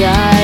Yeah.